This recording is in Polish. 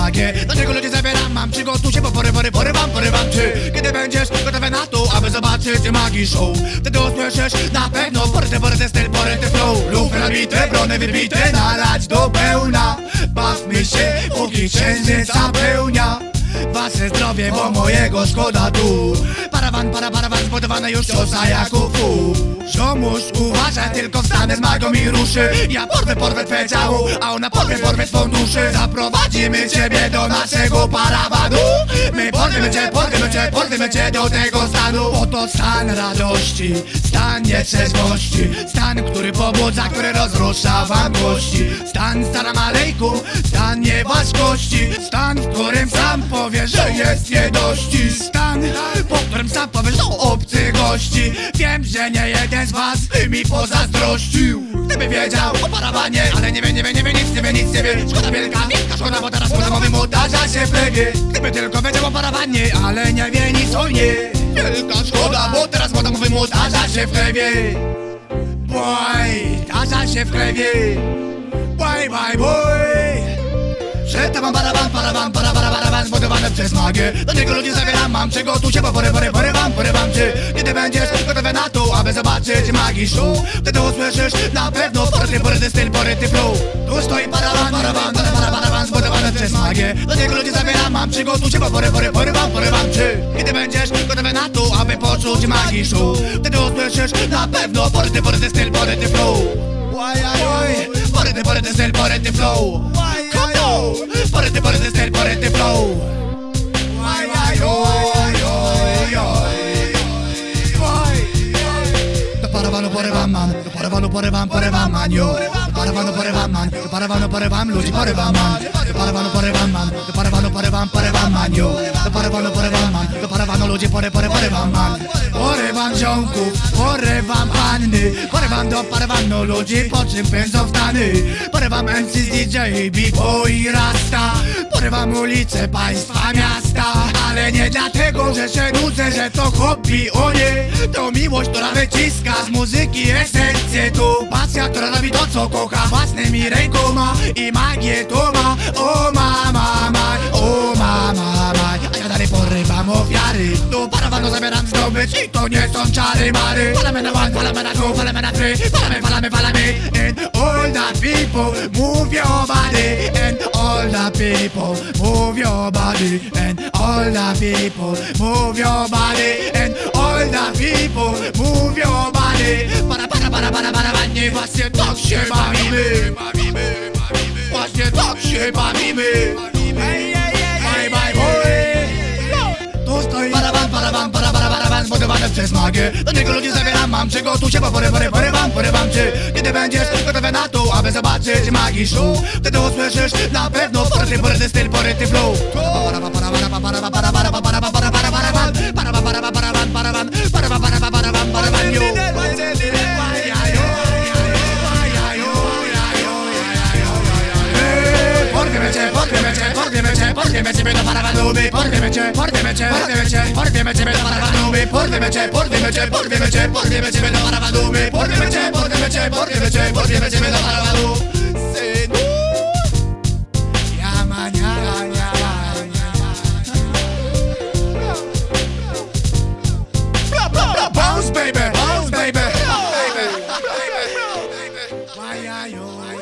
magię. Dlaczego ludzie zabieram? Mam? Przygotuj się, bo pory, pory, porywam, porywam Czy kiedy będziesz gotowy na to, aby zobaczyć magii show Wtedy usłyszysz na pewno. Poryty, poryty styl, poryty flow. Lufy nabite, brony wybite, nalać do pełna. Bawmy się, póki księżyc zapełnia Wasze zdrowie, bo mojego szkoda tu. Parawan, para, parawan zbudowany już ciosa jak ufu Ziomuś uważaj, tylko wstanę z magą i ruszy. Ja porwę, porwę twoje ciało, a ona porwie, porwie twą duszę. Zaprowadzimy ciebie do naszego parawanu. My porwiemy cię, porwiemy cię, porwiemy cię do tego stanu. Oto stan radości, stan nietrzeźwości Stan, który pobudza, który rozrusza wam kości Stan stara malejku, stan nieważkości. Stan, w którym sam powie, że jest niedości. Stan, po którym sam powie, że obcy Wiem, że nie jeden z was mi pozazdrościł Gdyby wiedział o parawanie, ale nie wie, nie wie, nie wie, nic nie wie, nic nie wie Szkoda wielka, wielka szkoda, bo teraz poza mowy mu darza się plewie Gdyby tylko wiedział o parawanie, ale nie wie nic o nie Wielka szkoda, bo teraz poza mowy mu darza się w chlewie Boy, darza się w chlewie Boy, boy, boy że tam mam parawan, parawan, para, para, parawan Zbudowane przez magię Do tego ludzi zabieram mam Czego tu się, bo pory, pory, porywam, porywam Czy и шоу Ты это услышишь на певно После пары ты стиль, поры ты флоу Тут стой барабан, барабан, барабан, барабan Zbudowane przez magię Do tych ludzi zabieram, mam przygotujcie Bo pory, pory, porywam, porywam cię I ty będziesz gotowy na to, aby poczuć magii szum Ty to usłyszysz na pewno Pory, ty, pory, ty styl, pory, ty flow Pory, ty, pory, ty styl, pory, ty flow Come on! Pory, ty, pory, ty styl, flow porywam, porywam man, yo Do parawanu porywam man, do parawanu porywam ludzi, porywam man Do parawanu porywam man, do parawanu porywam, porywam man, yo Do parawanu porywam man, do parawanu ludzi, pory, pory, porywam man Porywam ziomków, porywam panny. Porywam do parawanu ludzi, po czym pędzą w tany. Porywam MC z DJ, B-boy i Rasta. Porywam ulice państwa miasta. Ale nie dlatego, że się nudzę, że to hobby, o nie. To miłość, która wyciska z muzyki esencję co kocha. Własnymi rękoma I magię to ma, o mama, ma, o mama, ma A ja dalej porywam ofiary. Do parawanu zabieram zdobycz i to nie są czary mary. Palamy na one, palamy na two, palamy na three Palamy, palamy, palamy And all the people move your body And all the people move your body And all the people move your body And all the people move your body para, para, para, para, Właśnie tak się bawimy Właśnie tak się bawimy Bye, bye, boy Dostaj Parawan, parawan, parawan, parawan Zmotywany przez magię Do niego ludzi zabieram, mam przygotuj się Bo porywam, porywam, porywam cię Kiedy będziesz gotowy na to, aby zobaczyć magii show Wtedy usłyszysz na pewno Poryty, poryty styl, poryty flow Parawan, parawan, parawan, parawan, Porwiemy ciebie do parawanuby Porwiemy cię, porwiemy cię, porwiemy cię Porwiemy ciebie do parawanuby Porwiemy cię, porwiemy cię, porwiemy cię Porwiemy ciebie do parawanuby Porwiemy cię, porwiemy cię, porwiemy cię Porwiemy ciebie do parawanu Synu Ja maniara Bounce baby, bounce baby, bounce baby, bounce baby, bounce baby, bounce baby, bounce baby, bounce